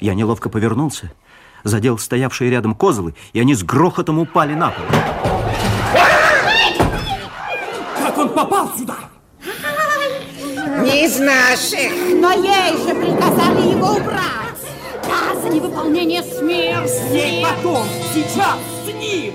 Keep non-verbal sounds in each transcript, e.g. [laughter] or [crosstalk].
Я неловко повернулся, задел стоявшие рядом козлы, и они с грохотом упали на пол. Как он попал сюда? Не из наших. Но ей же приказали его убрать. Да, за невыполнение смерть. Нет, потом, сейчас, с ним.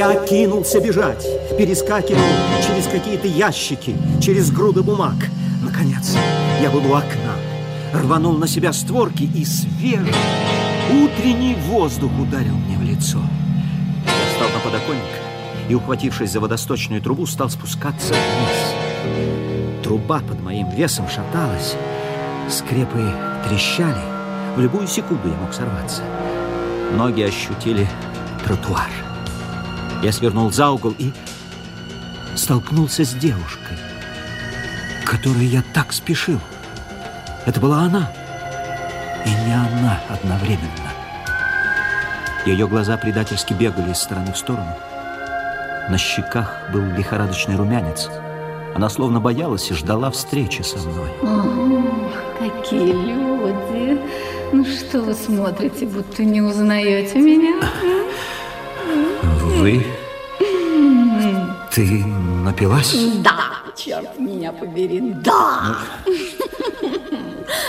Я кинулся бежать, перескакивал через какие-то ящики, через груды бумаг. Наконец, я был у окна, рванул на себя створки, и свежий утренний воздух ударил мне в лицо. Я встал на подоконник и, ухватившись за водосточную трубу, стал спускаться вниз. Труба под моим весом шаталась, скрепы трещали. В любую секунду я мог сорваться. Ноги ощутили тротуар. Я свернул за угол и столкнулся с девушкой, к которой я так спешил. Это была она, и не она одновременно. Ее глаза предательски бегали из стороны в сторону. На щеках был лихорадочный румянец. Она словно боялась и ждала встречи со мной. Ох, какие люди. Ну что вы смотрите, будто не узнаете меня? Вы? Ты напилась? Да, черт меня побери, да.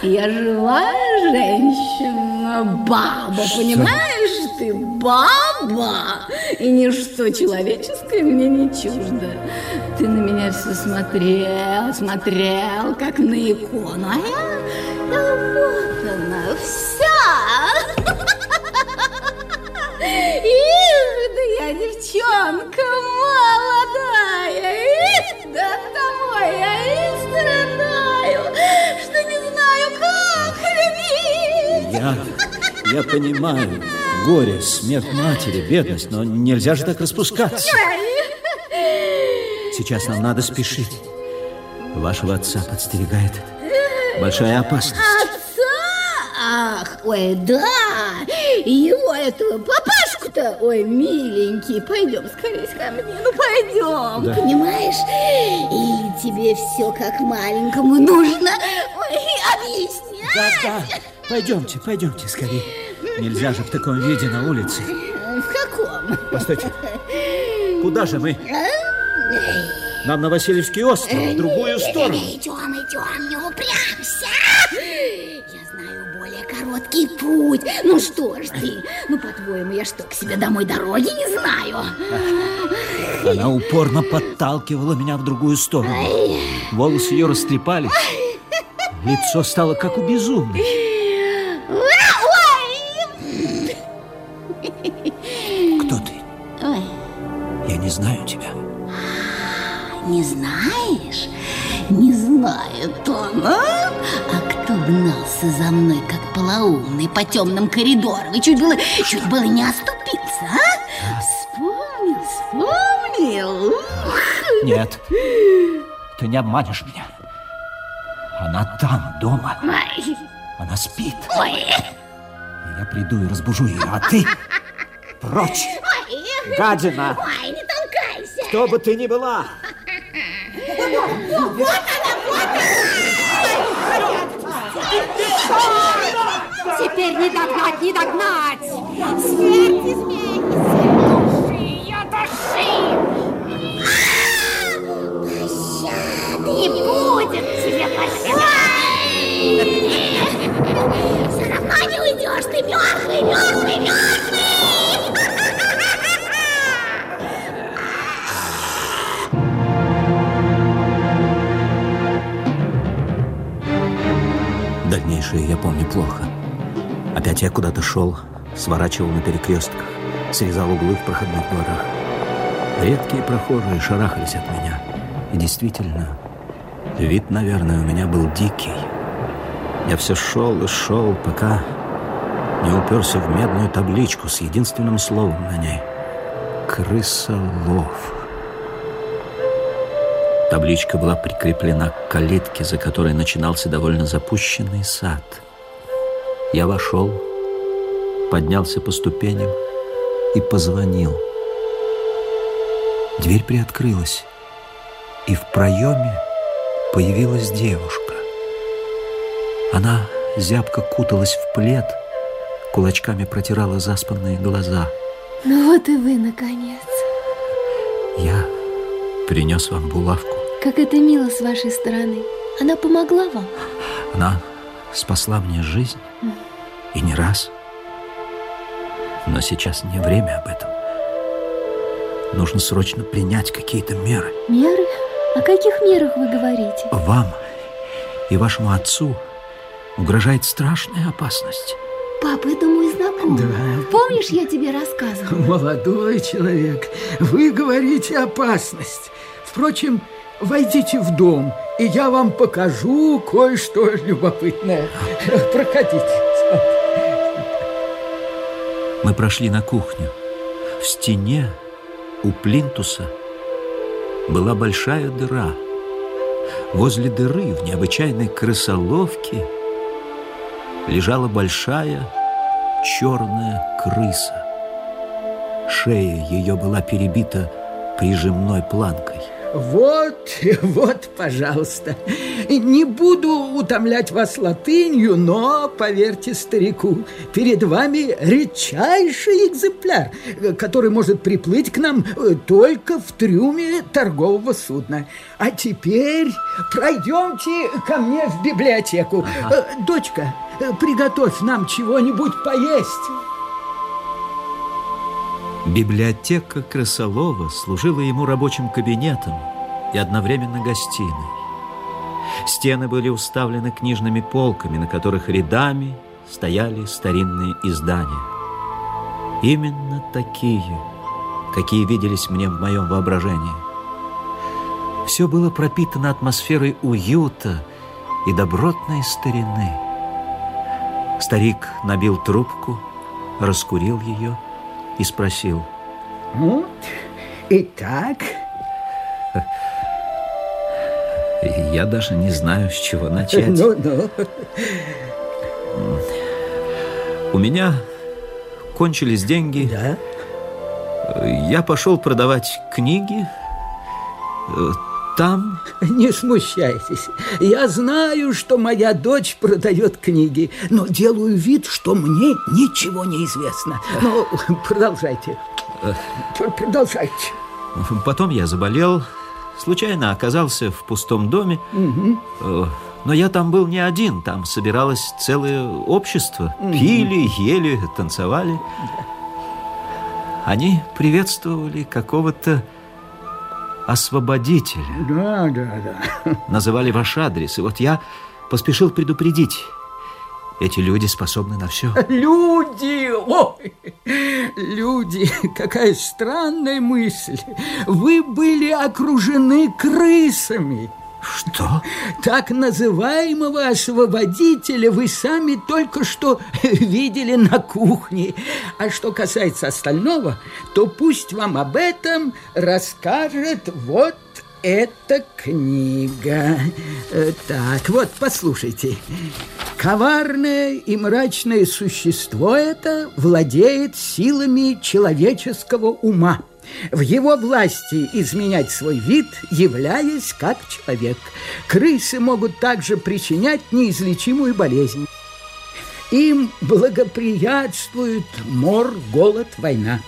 Я живая женщина, баба, понимаешь ты, баба. И ничто человеческое мне не чуждо. Ты на меня все смотрел, смотрел, как на икону, а я, да вот она, вся. Я девчонка молодая, Ишь, да того я и страдаю, что не знаю, как любить. Я, я понимаю. Горе, смерть матери, бедность, но нельзя же так распускаться. Сейчас нам надо спешить. Вашего отца подстерегает большая опасность. Отца? Ах, ой, да, его этого папашку-то, ой, миленький, пойдем скорее ко мне, ну пойдем, Да. понимаешь? Или тебе все как маленькому нужно, ой, объяснять? Да, да, пойдемте, пойдемте скорее. Нельзя же в таком виде на улице. В каком? Постойте. Куда же мы? Нам на Васильевский остров, в другую сторону. Идем, идем, не упрямся. Короткий путь. Ну что ж ты, ну по-твоему, я что, к себе домой дороги не знаю? Она упорно подталкивала меня в другую сторону. Волосы ее растрепались. Лицо стало как у безумной. Не знаешь? Не знает он, а? А кто гнался за мной, как полоумный, по темным коридорам и чуть было, чуть было не оступился, а? Вспомнил, вспомнил. Ух! Нет, ты не обманешь меня. Она там, дома. Ой, Она спит. ой, Я приду и разбужу ее, а ты прочь. ой, Гадина, ой, не толкайся. кто бы ты ни была. Теперь не догнать, не догнать. Смерть змей. Души, я души. Дальнейшее я помню плохо. Опять я куда-то шел, сворачивал на перекрестках, срезал углы в проходных дворах. Редкие прохожие шарахались от меня. И действительно, вид, наверное, у меня был дикий. Я все шел и шел, пока не уперся в медную табличку с единственным словом на ней — «Крысолов». Табличка была прикреплена к калитке, за которой начинался довольно запущенный сад. Я вошел, поднялся по ступеням и позвонил. Дверь приоткрылась, и в проеме появилась девушка. Она зябко куталась в плед, кулачками протирала заспанные глаза. Ну вот и вы, наконец. Я принес вам булавку. Как это мило с вашей стороны. Она помогла вам? Она спасла мне жизнь. И не раз. Но сейчас не время об этом. Нужно срочно принять какие-то меры. Меры? О каких мерах вы говорите? Вам и вашему отцу угрожает страшная опасность. Папа, это мой знакомый. Да. Помнишь, я тебе рассказывала? Молодой человек, вы говорите опасность. Впрочем, войдите в дом, и я вам покажу кое-что любопытное. Проходите. Мы прошли на кухню. В стене у плинтуса была большая дыра. Возле дыры в необычайной крысоловке лежала большая черная крыса. Шея ее была перебита прижимной планкой. Вот, [laughs] вот, пожалуйста. Не буду утомлять вас латынью, но, поверьте старику, перед вами редчайший экземпляр, который может приплыть к нам э, только в трюме торгового судна. А теперь пройдемте ко мне в библиотеку. Ага. Э, дочка, э, приготовь нам чего-нибудь поесть. Библиотека Крысолова служила ему рабочим кабинетом и одновременно гостиной. Стены были уставлены книжными полками, на которых рядами стояли старинные издания. Именно такие, какие виделись мне в моем воображении. Все было пропитано атмосферой уюта и добротной старины. Старик набил трубку, раскурил ее и спросил. Ну, итак... Я даже не знаю, с чего начать. Ну, ну. У меня кончились деньги. Да? Я пошел продавать книги. Там... Не смущайтесь. Я знаю, что моя дочь продает книги, но делаю вид, что мне ничего не известно. Ну, продолжайте. Продолжайте. Потом я заболел, случайно оказался в пустом доме. Угу. Но я там был не один, там собиралось целое общество. Угу. Пили, ели, танцевали. Они приветствовали какого-то освободителя. Да, да, да. Называли ваш адрес. И вот я поспешил предупредить. Эти люди способны на все. Люди! Ой! Люди! Какая странная мысль! Вы были окружены крысами. Что? Так называемого освободителя вы сами только что [laughs] видели на кухне. А что касается остального, то пусть вам об этом расскажет вот эта книга. Э, так, вот, послушайте. Коварное и мрачное существо это владеет силами человеческого ума. В его власти изменять свой вид, являясь как человек. Крысы могут также причинять неизлечимую болезнь. Им благоприятствует мор, голод, война.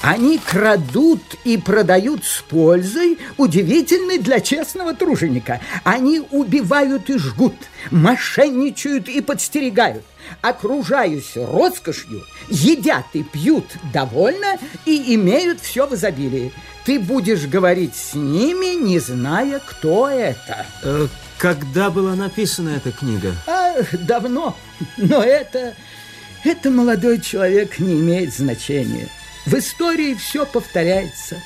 Они крадут и продают с пользой, удивительной для честного труженика. Они убивают и жгут, мошенничают и подстерегают, окружаясь роскошью, едят и пьют довольно и имеют все в изобилии. Ты будешь говорить с ними, не зная, кто это. Э, когда была написана эта книга? А, давно. Но это... Это, молодой человек, не имеет значения. В истории все повторяется.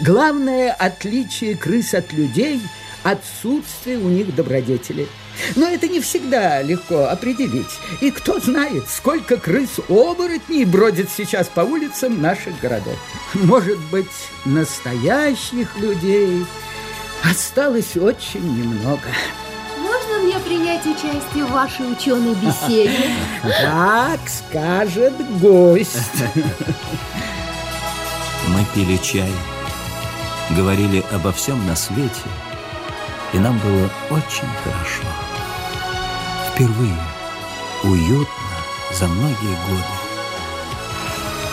Главное отличие крыс от людей – отсутствие у них добродетели. Но это не всегда легко определить. И кто знает, сколько крыс-оборотней бродит сейчас по улицам наших городов. Может быть, настоящих людей осталось очень немного. Можно мне принять участие в вашей ученой беседе? [laughs] Как скажет гость. Мы пили чай, говорили обо всем на свете и нам было очень хорошо. Впервые уютно за многие годы.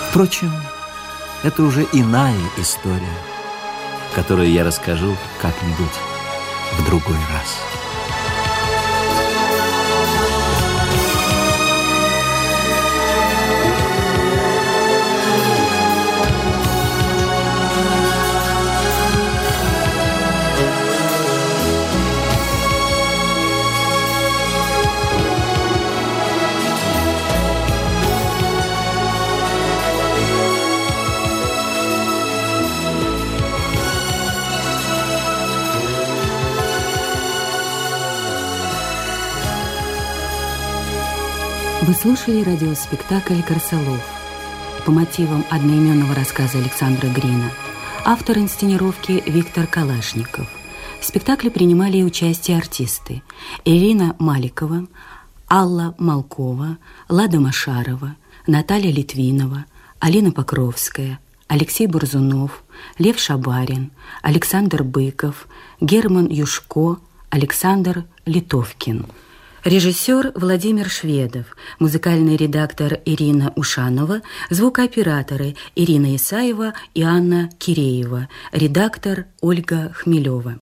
Впрочем, это уже иная история, которую я расскажу как-нибудь в другой раз. Вы слушали радиоспектакль «Корсолов» по мотивам одноименного рассказа Александра Грина. Автор инсценировки Виктор Калашников. В спектакле принимали участие артисты Ирина Маликова, Алла Малкова, Лада Машарова, Наталья Литвинова, Алина Покровская, Алексей Бурзунов, Лев Шабарин, Александр Быков, Герман Юшко, Александр Литовкин – Режиссер Владимир Шведов, музыкальный редактор Ирина Ушанова, звукооператоры Ирина Исаева и Анна Киреева, редактор Ольга Хмелева.